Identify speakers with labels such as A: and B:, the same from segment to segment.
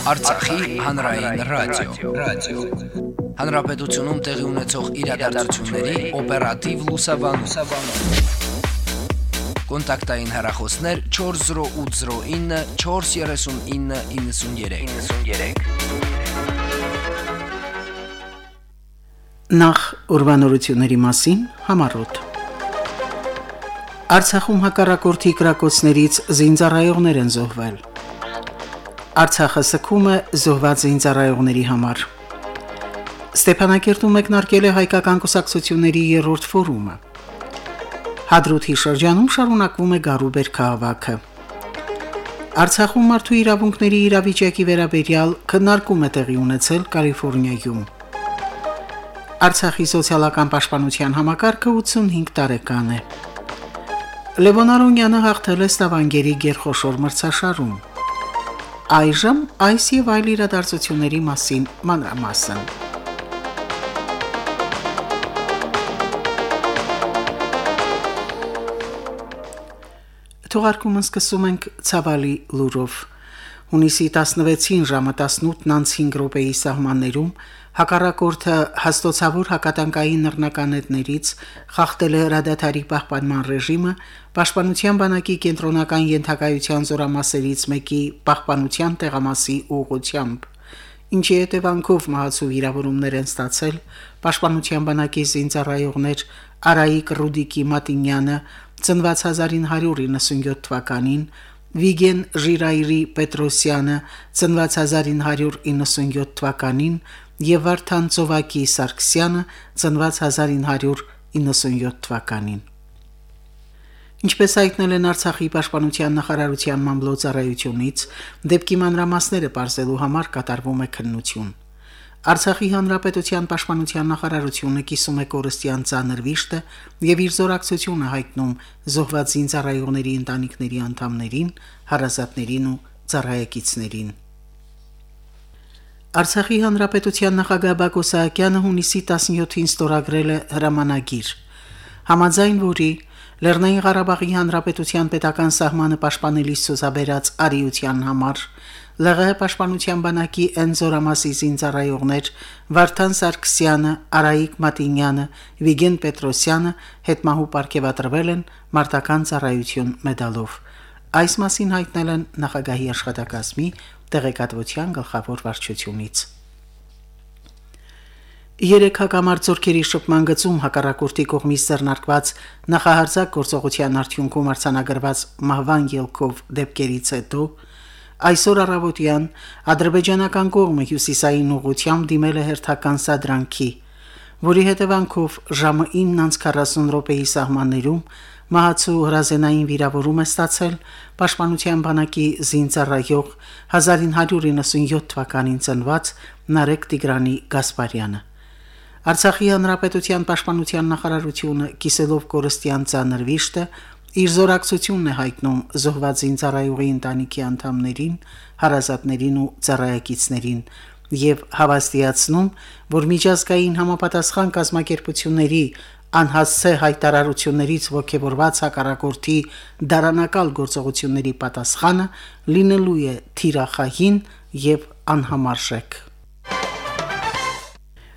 A: Արցախի հանրային ռադիո, ռադիո։ Հանրապետությունում տեղի ունեցող իրադարձությունների օպերատիվ լուսաբանում։ Կոնտակտային հեռախոսներ 40809 43993։ 93։
B: Նախ ուրվանորությունների մասին համառոտ։ Արցախում հակառակորդի կրակոցներից զինծառայողներ են զոհվել։ Արցախը սքում է զոհված զինծառայողների համար։ Ստեփանակերտում մեկնարկել է հայկական կուսակցությունների երրորդ ֆորումը։ Հադրութի շրջանում շարունակվում է Գարուբեր քաղաքը։ Արցախում մարդու իրավունքների իրավիճակի վերաբերյալ քննարկում է տեղի ունեցել Կալիֆոռնիայում։ Արցախի սոցիալական պաշտպանության համակարգը 85 տարեկան է։ Լևոն Արոնյանը հաղթել է Ստավանգերի Գերխոշոր մրցաշարում։ Այժմ այս եւ այլ իրադարձությունների մասին մանրամասն։ Թողարկումը սկսում ենք ցավալի լուրով։ Հունիսի 16-ին ժամը 18:05 րոպեի սահմաններում հակառակորդը հաստոցավոր հակատանկային նռնականետներից խախտել է հրադադարի պահպանման ռեժիմը պաշտպանության բանակի կենտրոնական ենթակայության զորամասերից մեկի պահպանության տեղամասի ուղղությամբ ինչի հետևանքով մահացու վիրավորումներ են ստացել պաշտպանության բանակի զինծառայողներ Արայիկ Ռուդիկի Մատինյանը ծնված 1997 թվականին Վիգեն Ժիրայրի Պետրոսյանը ծնված 1997 թվականին եւ Վարդան Ծովակի Սարգսյանը ծնված 1997 թվականին Ինչպես հայտնել են Արցախի պաշտպանության նախարարության մամլոյցարայությունից, դեպքի մանրամասները բարձելու համար կատարվում է քննություն։ Արցախի հանրապետության պաշտպանության նախարարությունը կիսում է կորստյան ցաներ վիշտը եւ իր զորակցությունը հայտնում զոհված զինծառայողների ընտանիքների անդամներին, հարազատներին ու ծառայեկիցներին։ Արցախի հանրապետության նախագահ Բակո Սահակյանը հունիսի 17-ին ստորագրել է հրամանագիր, համաձայն որի Լեռնային Ղարաբաղի Հանրապետության պետական սահմանը պաշտպանելիս ցուսաբերած արիության համար ԼՂՀ պաշտպանության բանակի Էնզորամասի զինծառայողներ Վարդան Սարգսյանը, Արայիկ Մատինյանը, Վիգեն Պետրոսյանը հետմահու ապարգևատրվել են մարտական ծառայություն մեդալով։ Այս մասին հայտնել են նախագահի աշխատակազմի տեղեկատվության գլխավոր վարչությունից։ Երեք հակամարտությունների շփման գծում հակառակորդի կողմից ձեռնարկված նախահարձակ գործողության արդյունքում արձանագրված մահվան ելքով դեպքերից հետո այսօր առավոտյան ադրբեջանական կողմը հյուսիսային ուղությամբ դիմել է հերթական սադրանքի, որի հետևանքով ժամը 9:40 րոպեի սահմաններում մահացու հրազենային վիրավորում է ստացել Պաշտպանության բանակի զինծառայող 1997 թվականին ծնված Նարեկ Տիգրանի Գասպարյանը։ Արցախի հանրապետության պաշտպանության նախարարությունը կիսելով կորստյան ցաներ վիշտը իր զորակցությունն է հայտնում զոհված զինծառայողի ընտանիքի անդամներին, հարազատներին ու ծառայեկիցներին եւ հավաստիացնում, որ միջազգային համապատասխան կազմակերպությունների անհասցե հայտարարություններից ողջևորված հակառակորդի դարանակալ գործողությունների պատասխանը լինելու է թիրախային եւ անհամարժեք։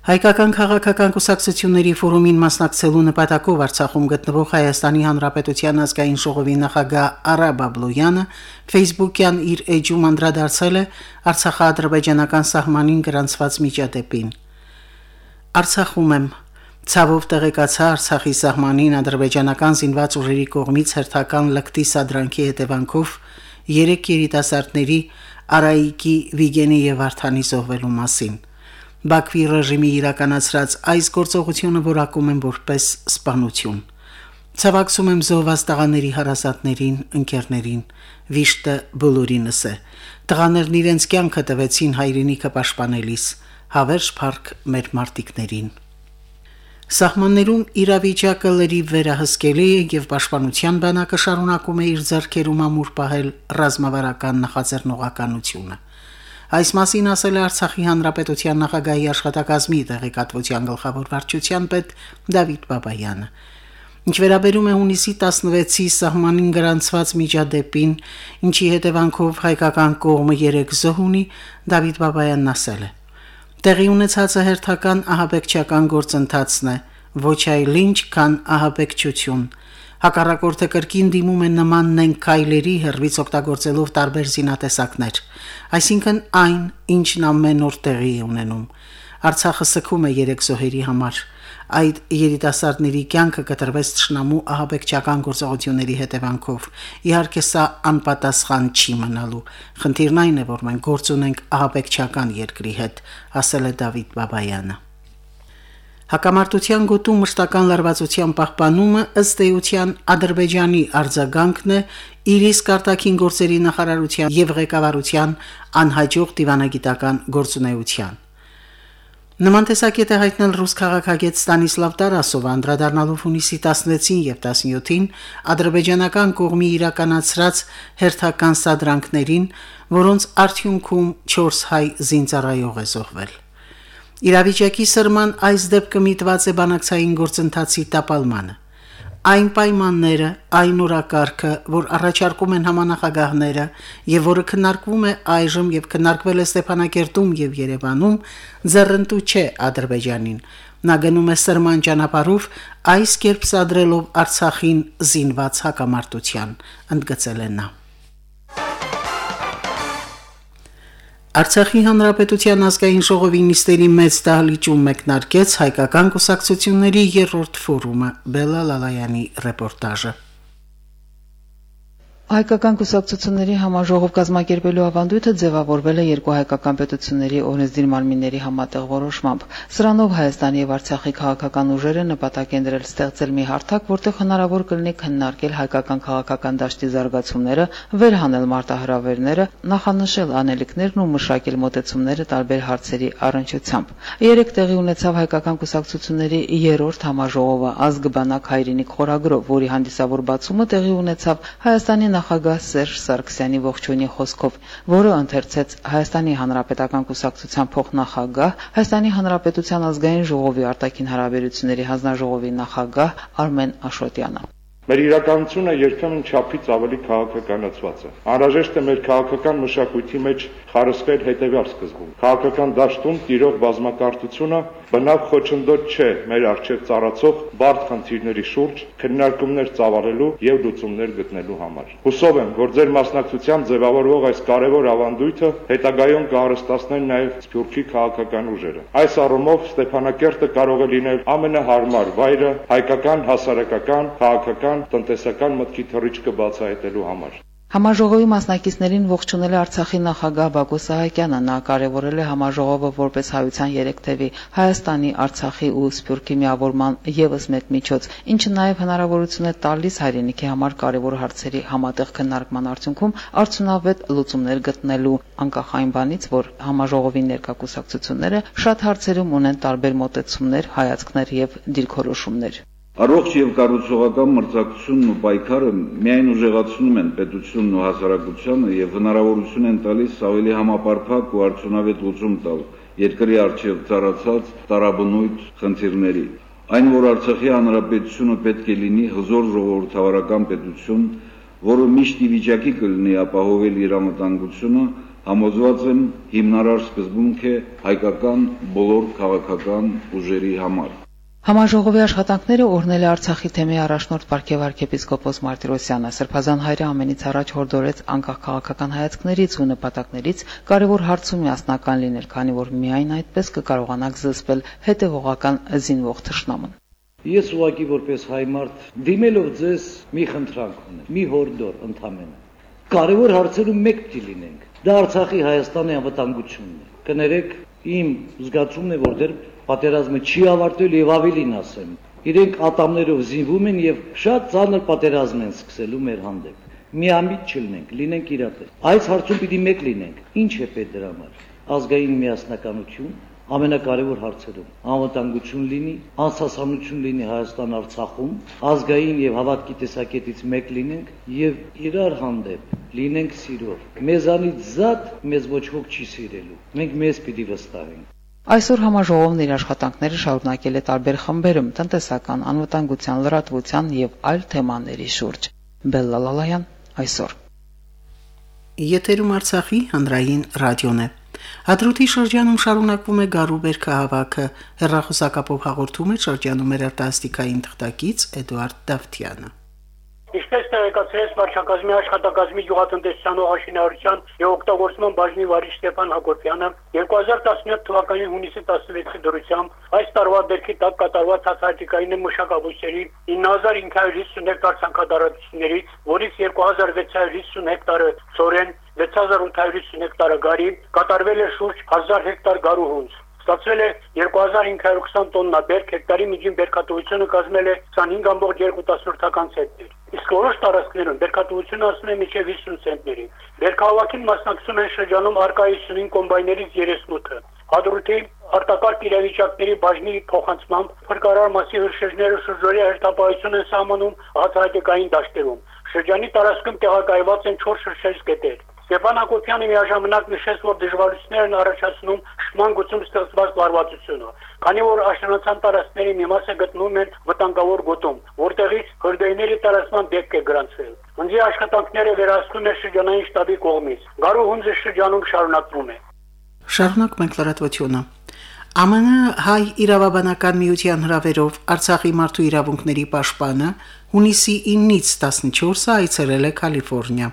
B: Հայկական քաղաքական կուսակցությունների ֆորումին մասնակցելու նպատակով Արցախում գտնվող Հայաստանի Հանրապետության ազգային ժողովի նախագահ Արա Բաբլոյանը Facebook-յան իր էջում անդրադարձել է Արցախա-ադրբեջանական սահմանին գրանցված միջադեպին։ Արցախում եմ. Ցավով տեղեկացա Արցախի սահմանին ադրբեջանական զինված ուժերի կողմից հերթական լկտի սադրանքի հետևանքով երեք երիտասարդների Արայիկի, Վիգենի եւ Վարդանի զոհվելու մասին։ Բաքվի ռեժիմի իրականացրած այս գործողությունը որակում են որպես սպանություն։ Ցավակցում եմ զոհված տղաների հարազատներին, ընկերներին, վիշտը բոլորինս է։ Տղաներն իրենց կյանքը տվեցին հայրենիքը պաշտպանելիս, հավերժ փառք մեր մարտիկներին։ Սահմաններում իրավիճակը լրիվ վերահսկելի է եւ պաշտպանության բանակը շարունակում է իր ձեռքերում ամուր պահել ռազմավարական նախաձեռնողականությունը։ Այս մասին ասել է Արցախի հանրապետության նախագահի աշխատակազմի տեղեկատվության գլխավոր վարչության պետ Դավիթ Բաբայանը։ Ինչ վերաբերում է հունիսի 16-ի սահմանին գրանցված միջադեպին, ինչի հետևանքով հայկական կողմը 3 զոհ ունի, Դավիթ Բաբայանն ասել է. Տեղի ունեցածը հերթական ահաբեկչական գործընթացն է, ոչ այլ ինչ, քան ահաբեկչություն։ Հակառակորդը կրկին դիմում է նման նենք քայլերի հերվից օգտագործելով տարբեր զինատեսակներ, այսինքն այն, ինչն ամեն օր տեղի է ունենում։ Արցախը սքում է երեք զոհերի համար այդ երիտասարդների կյանքը կտրվեց ճշնամու ահաբեկչական գործողությունների հետևանքով։ Իհարկե սա անպատասխան չի մնալու։ Խնդիրն այն է, որ մենք գործ ունենք ահաբեկչական երկրի հետ, ասել է Դավիթ Բաբայանը։ Հակամարտության գոտու մշտական լարվածության պահպանումը ըստ էության Ադրբեջանի արձագանքն է իր իսկ արտաքին գործերի նախարարության եւ ղեկավարության անհաջող դիվանագիտական գործունեության։ Նման տեսակետ է հայտնել ռուս քաղաքագետ Ստանիսլավ Տարասովը անդրադառնալով հունիսի 16-ին եւ 17-ին ադրբեջանական կողմի իրականացրած հերթական սադրանքներին, որոնց արդյունքում 4 հայ զինծառայող է զոհվել։ Իրավիճակի սրման այս դեպքը միտված է բանակցային գործընթացի տապալմանը այն պայմանները, այն օրակարգը, որ առաջարկում են համանախագահները եւ որը քննարկվում է այժմ եւ քննարկվել է Ստեփանակերտում եւ Երևանում, ձեռնտու չէ Ադրբեջանին։ Նա գնում է սրման ճանապարհով այս կերպ սադրելով Արցախին զինված հակամարտության, ընդգծել է նա. Արցախի հանրապետության ազգային ժողովի նիստերի մեծ դահլիճում մեկնարկեց հայկական կուսակցությունների երրորդ ֆորումը. Բելա Լալայանի ռեպորտաժը
C: Հայկական կուսակցությունների համաժողով կազմակերպելու ավանդույթը ձևավորվել է երկու հայկական պետությունների օրենսդիր մարմինների համատեղ որոշմամբ։ Սրանով Հայաստանի եւ Արցախի քաղաքական ուժերը նպատակ են դրել ստեղծել մի հարթակ, որտեղ հնարավոր կլինի քննարկել հայկական քաղաքական դաշտի զարգացումները, վերհանել մարտահրավերները, նախանշել անելիքներն ու մշակել մոտեցումները տարբեր հարցերի առնչությամբ։ Երեք տեղի ունեցավ հայկական կուսակցությունների երրորդ համաժողովը ազգբանակ հայրենիք խորագրով, որի հանդիսավոր բացումը տեղի ունեցավ Հայաստանի նախագահ Սերժ Սարգսյանի ողջույնի խոսքով, որը ընթերցեց Հայաստանի Հանրապետական Կուսակցության փոխնախագահ, Հայաստանի Հանրապետության ազգային ժողովի արտաքին հարաբերությունների հանձնաժողովի նախագահ Արմեն Աշոտյանը։
D: Մեր իրականությունը երբեմն չափից ավելի քաղաքականացված է։ Անհրաժեշտ է մեր քաղաքական մշակույթի մեջ խարսխել հետևյալ սկզբում։ Քաղաքական դաշտում տիրող բազմակարծությունը բնավ խոչընդոտ չէ մեր արժեք ծառացող բարդ խնդիրների շուրջ քննարկումներ ծավալելու եւ լուծումներ գտնելու համար։ Հուսով եմ, որ ձեր մասնակցությամբ ձևավորվող այս կարևոր ավանդույթը հետագայում կհարստացնել նաեւ Սփյուռքի քաղաքական ուժերը։ Այս առումով Ստեփանակերտը կարող է լինել ամենահարմար վայրը հայկական հասարակական, քաղաքական քաղաքական, տնտեսական մտքի թռիչքը բացահայտելու համար։
C: Համաժողովի մասնակիցներին ողջունել է Արցախի նախագահ Բակո Սահակյանը։ Նա կարևորել է համաժողովը որպես հայության երեք թևի Հայաստանի, Արցախի ու Սփյուռքի միավորման եւս մեկ միջոց, ինչը նաեւ հնարավորություն է տալիս հայրենիքի համար կարևոր հարցերի համատեղ քննարկման արդյունքում արդյունավետ լուծումներ գտնելու, անկախ այն բանից, որ համաժողովի ներկայացուցակցությունները շատ հարցերում ունեն տարբեր մոտեցումներ, հայացքներ եւ դիրքորոշումներ։
E: Առողջ եւ կառուցողական մրցակցությունն ու պայքարը միայն ուժեղացնում են պետությունն ու հասարակությանը եւ հնարավորություն են տալիս ավելի համապարփակ ու արդյունավետ լուծում տալ երկրի արժեվ ծառացած տարաբնույթ խնդիրների։ Այն, որ Արցախի հանրապետությունը պետք է լինի հզոր ժողովրդավարական պետություն, որը միշտ ի վիճակի կլինի ապահովել իր անվտանգությունը, համոզված եմ հիմնարար սկզբունք է հայկական բոլոր քաղաքական ուժերի համար։
C: Համաժողովի աշխատանքները օրհնել է Արցախի թեմի առաջնորդ Պարքև arczepiskopos Մարտիրոսյանը։ Սրբազան հայրը ամենից առաջ հորդորեց անկախ քաղաքական հայացքներից ու նպատակներից կարևոր հարցում միասնական լինել, քանի որ միայն այդպես կկարողանաք զսպել հետևողական զինվող թշնամուն։
F: Ես ուղակի որպես հայ մարդ դիմելով ձեզ մի խնդրանք ունեմ, մի հորդոր ընդամենը։ Կարևոր հարցերում մեկ պիտի լինենք։ Դա Արցախի Հայաստանի անվտանգությունն է։ Կներեք, իմ զգացումն է, որ դեռ պատերազմը չի ավարտվել եւ ավելին ասեմ, իրենք ատամներով զինվում են եւ շատ ծանր պատերազմ են սկսելու մեր հանդեպ։ Միամիտ չլինենք, լինենք իրատես։ Այս հարցում պիտի մեկ լինենք։ Ինչ է պետք դրա համար։ Ազգային միասնականություն, ամենակարևոր հարցերում անվտանգություն լինի, անսասանություն լինի Հայաստան-Արցախում, ազգային եւ հավատքի տեսակետից մեկ լինենք եւ իրար հանդեպ լինենք սիրով։ Մեզանից զատ մեզ ոչ ոք չի սիրելու։ Մենք մեզ պիտի վստահենք։
C: Այսօր համաժողովն իր աշխատանքները շարունակել է տարբեր խմբերում՝ տնտեսական, անվտանգության, լրատվության եւ այլ թեմաների շուրջ։ Բելլալալայան այսօր։
B: Եթերում Արցախի հանրային ռադիոն է։ Հադրութի շրջանում շարունակվում է գարու բերքահավաքը։ Հերրախոսակապով հաղորդում է շրջանում երարտասթիկային թղթակից Էդուարդ Դավթյանը։
G: Ինչպես տեղեկացրեց վարչակազմի աշխատակազմի գյուղատնտեսության ու աշինարարության եւ օգտագործման բաժնի վարիչ Ստեփան Հակոբյանը 2017 թվականի հունիսի 16-ի դրությամբ այս տարվա դերքի տակ կատարված հացահատիկային մշակաբույսերի 9550 հեկտար ցանքադարություններից, որից 2650 հեկտարը ծորեն, 6850 հեկտարը գարի, կատարվել է շուրջ 1000 հեկտար գարու հունձ։ Ստացվել է 2520 տոննա բերք, հեկտարի միջին բերքատվությունը կազմել է 25.2 ցենտներ։ Իսկ որոշ տարածքներում բերքատվությունը ասում է մինչև 50 ցենտների։ Բերքահավաքին մասնակցում են շրջանում արկա 55 կոմբայներից 38-ը։ Հադրութի արտակարգ իրավիճակների բաժնի փոխանցմամբ փրկարար մասի հրշեջները շրջորի հերթապահություն են սահմանում հացահատիկային դաշտերում։ Շրջանի տարածքում տեղակայված են 4 շրջեջ կետեր։ Ստեփան Հակոբյանը միաժամանակ նշեց, որ դժվարություններն առաջացնում շման գծում ստեղծված լարվածությունը, քանի որ աշնանացան տարածքների մի մասը գտնվում են վտանգավոր գոտում, որտեղից հրդեհների տարածման դեպք է գրանցվել։ Հնձի աշխատանքները վերահսկում է շրջանային շտաբի կողմից։ Գարու հունձը շրջանում շարունակվում է։
B: Շարունակ մենք լրատվությունը։ ԱՄՆ հայ իրավաբանական միության հրավերով Արցախի մարդու իրավունքների պաշտպանը հունիսի 9-ից 14-ը այցելել է Կալիֆոռնիա։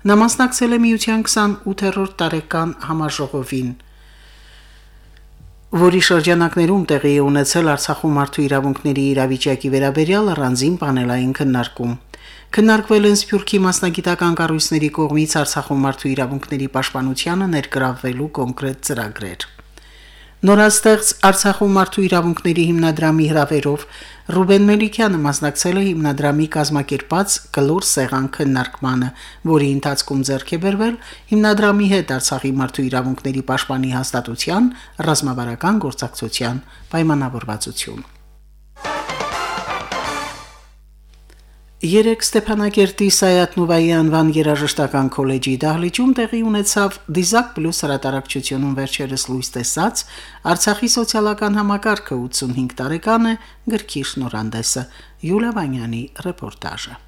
B: Նա մասնակցել է միության 28-րդ տարեկան համաժողովին, որի շրջանակներում տեղի է ունեցել Արցախում մարդու իրավունքների իրավիճակի վերաբերյալ առանձին պանելային քննարկում։ Քննարկվել են Սփյուռքի մասնագիտական կառույցների կողմից Արցախում մարդու իրավունքների պաշտպանությանը ներգրավվելու կոնկրետ ծրագրեր։ Նորաստեղծ Արցախում մարդու իրավունքների հիմնադրամի հրավերով Ռուբեն Մելիքյանը մասնակցել է հիմնադրամի կազմակերպած գլոր սեղան քննարկմանը, որի ընթացքում ձեռք է բերվել հիմնադրամի հետ Արցախի մարդու իրավունքների պաշտպանի հաստատության ռազմավարական գործակցության պայմանավորվածություն։ Երեք Ստեփանակերտի Սայաթնուվայի անվան երաժշտական քոլեջի դահլիճում տեղի ունեցավ Դիզակ պլյուս հրատարակչությունում վերջերս լույս տեսած Արցախի սոցիալական համակարգը 85 տարեկան է գրքի շնորհանդեսը Յուլիա Վանյանի ռեպորտաժը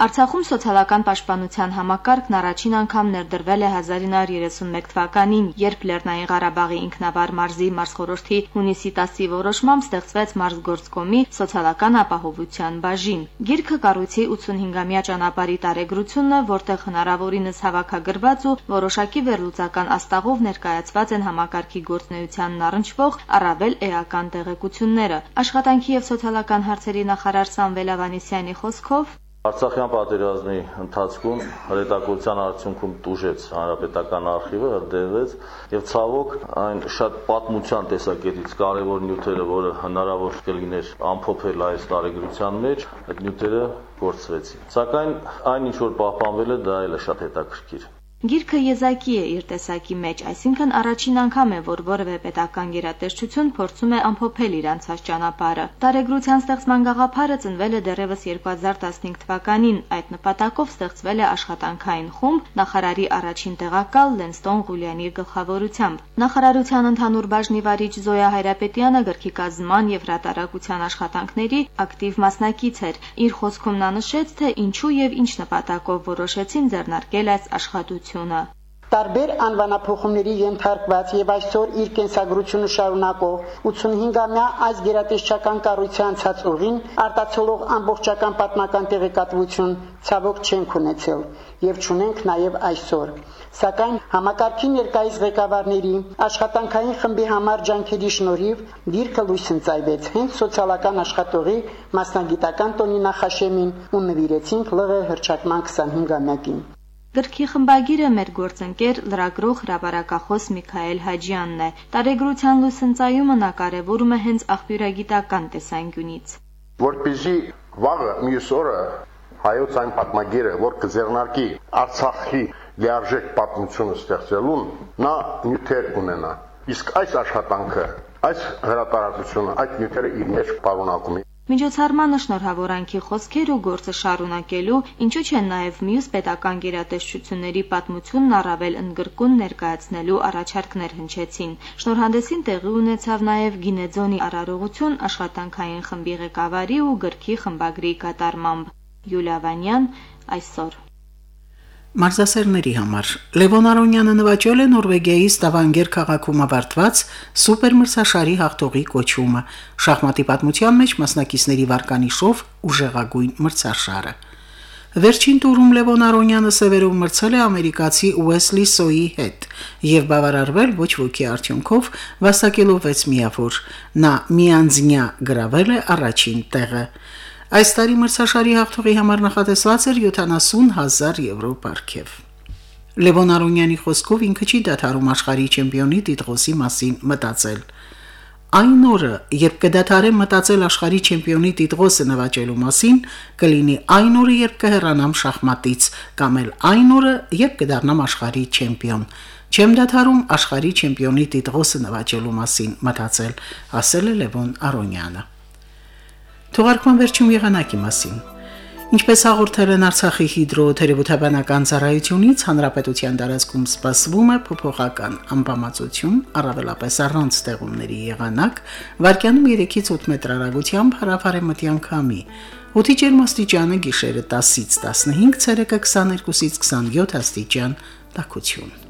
H: Արցախում սոցիալական պաշտպանության համակարգն առաջին անգամ ներդրվել է 1931 թվականին, երբ Լեռնային Ղարաբաղի ինքնավար մարզի մարզխորհրդի հունիսի 10-ի որոշմամբ ստեղծվեց մարզգործկոմի սոցիալական ապահովության բաժին։ Գիրքը կառույցի 85-ամյա ճանապարհի տարեգրությունն է, որտեղ հնարավորինս հավաքագրված ու որոշակի վերլուծական աստաղով ներկայացված են համակարգի գործնեությանն առնչվող առավել էական տեղեկությունները։ Աշխատանքի եւ սոցիալական հարցերի նախարար Սամվել Ավանեսյանի խոսքով
I: Արցախյան պատերազմի ընթացքում հրետակոծության արդյունքում տուժեց հանրապետական արխիվը, հրդեհվեց եւ ցավոք այն շատ պատմության տեսակետից կարևոր նյութերը, որը հնարավոր կլիներ ամփոփել այս տարեգրության մեջ, այդ նյութերը կորցվեցին։ Սակայն այն ինչ որ պահպանվել է, դա էլ է շատ հետաքրքիր։
H: Գիրքը եզակի է իր տեսակի մեջ, այսինքն առաջին անգամ է, որ որևէ պետական գերատեսչություն փորձում է ամփոփել իր անցած ճանապարհը։ Տարեգրության ստեղծման գաղափարը ծնվել է դեռևս 2015 թվականին։ Այդ նպատակով ստեղծվել է աշխատանքային խումբ նախարարի առաջին տեղակալ Լենստոն Ղուլյանի գլխավորությամբ։ Նախարարության ընդհանուր բաժնի վարիչ Զոյա Հայրապետյանը գրքի կազմման եւ հրատարակության աշխատանքների ակտիվ մասնակից էր։ Իր խոսքում նա նշեց, թե ինչու եւ ինչ նպատակով որոշեցին ձեռնարկել այս աշխատությունը
J: պետությունը տարբեր անվանափոխումների ենթարկված եւ այսօր իր կենսագրությունը շարունակող 85-ամյա այս գերատեսչական կառույցի անցած ուղին արտացոլող ամբողջական պատմական տեղեկատվություն ցավոք չենք ունեցել եւ չունենք նաեւ այսօր սակայն համակարգի ներկայիս ղեկավարների աշխատանքային խմբի համար ջանքերի շնորհիվ դիրքը լույս ընծայվեց հենց սոցիալական աշխատողի մասնագիտական տոնի նախաշեմին ու նվիրեցինք ԼՂ հրճակման 25-ամյակին
H: Գրքի խմբագիրը մեր գործընկեր լրագրող հրապարակախոս Միքայել Հաջյանն է։ Տարեգրության լուսընծայումը նա կարևորում է հենց աղբյուրագիտական տեսանկյունից։
K: Որպեսզի վաղը մյուս օրը հայոց այն պատմագիրը, որ կձեռնարկի Արցախի լիարժեք պատմությունը ստեղծելուն, նա նյութեր ունենա։ Իսկ այս աշխատանքը, այս հրատարակությունը այդ նյութերը իր մեջ պարունակում
H: Միջոցառմանը շնորհավորանքի խոսքեր ու գործը շարունակելու, ինչու՞ չեն նաև մյուս պետական գերատեսչությունների պատմությունն առավել ընդգրկուն ներկայացնելու առաջարկներ հնչեցին։ Շնորհանդեսին տեղի ունեցավ նաև Գինեձոնի արարողություն աշխատանքային խմբի ղեկավարի ու գրքի խմբագրի կատարմամբ։ Յուլիա Վանյան այսօր
B: Մարզասերների համար. Լևոն Արոնյանը նվաճել է Նորվեգիայի Ստավանգեր քաղաքում ավարտված սուպերմրցաշարի հաղթողի կոչումը. Շախմատի պատմության մեջ մասնակիցների վարկանիշով ուժեղագույն մրցաշարը։ Վերջին տուրում Լևոն Արոնյանը սևերով մրցել է ամերիկացի Ուեսլի Սոյի հետ եւ բավարարվել ոչ ոքի արդյունքով վաստակելով 6 միավոր։ Նա միանձնյա գրավել է առաջին տեղը։ Այս տարի մրցաշարի հաղթողի համար նախատեսված էր 70000 եվրո պարգև։ Լևոն Արոնյանի խոսքով ինքը չի դադարում աշխարհի չեմպիոնի տիտղոսի մասին մտածել։ Այն օրը, երբ կդադարեմ մտածել աշխարհի չեմպիոնի տիտղոսը նվաճելու մասին, կլինի այն օրը, երբ կհեռանամ շախմատից, կամ էլ այն օրը, երբ կդառնամ աշխարհի չեմպիոն։ Չեմ դադարում աշխարհի չեմպիոնի տիտղոսը նվաճելու մասին մտածել, ասել է Լևոն Արոնյանը։ Թողարկման վերջում եղանակի մասին։ Ինչպես հաղորդել են Արցախի հիդրոթերապևտաբանական ծառայությունից, հանրապետության տարածքում սպասվում է փոփոխական անբավարարություն, առավելապես առանց ստեղումների եղանակ, վարկյանում 3-ից 8 մետր հեռագությամբ հարավարեմտյան քամի։ Օդի ջերմաստիճանը գիշերը 10-ից 15, ցերեկը 22-ից 27 աստիճան տաքություն։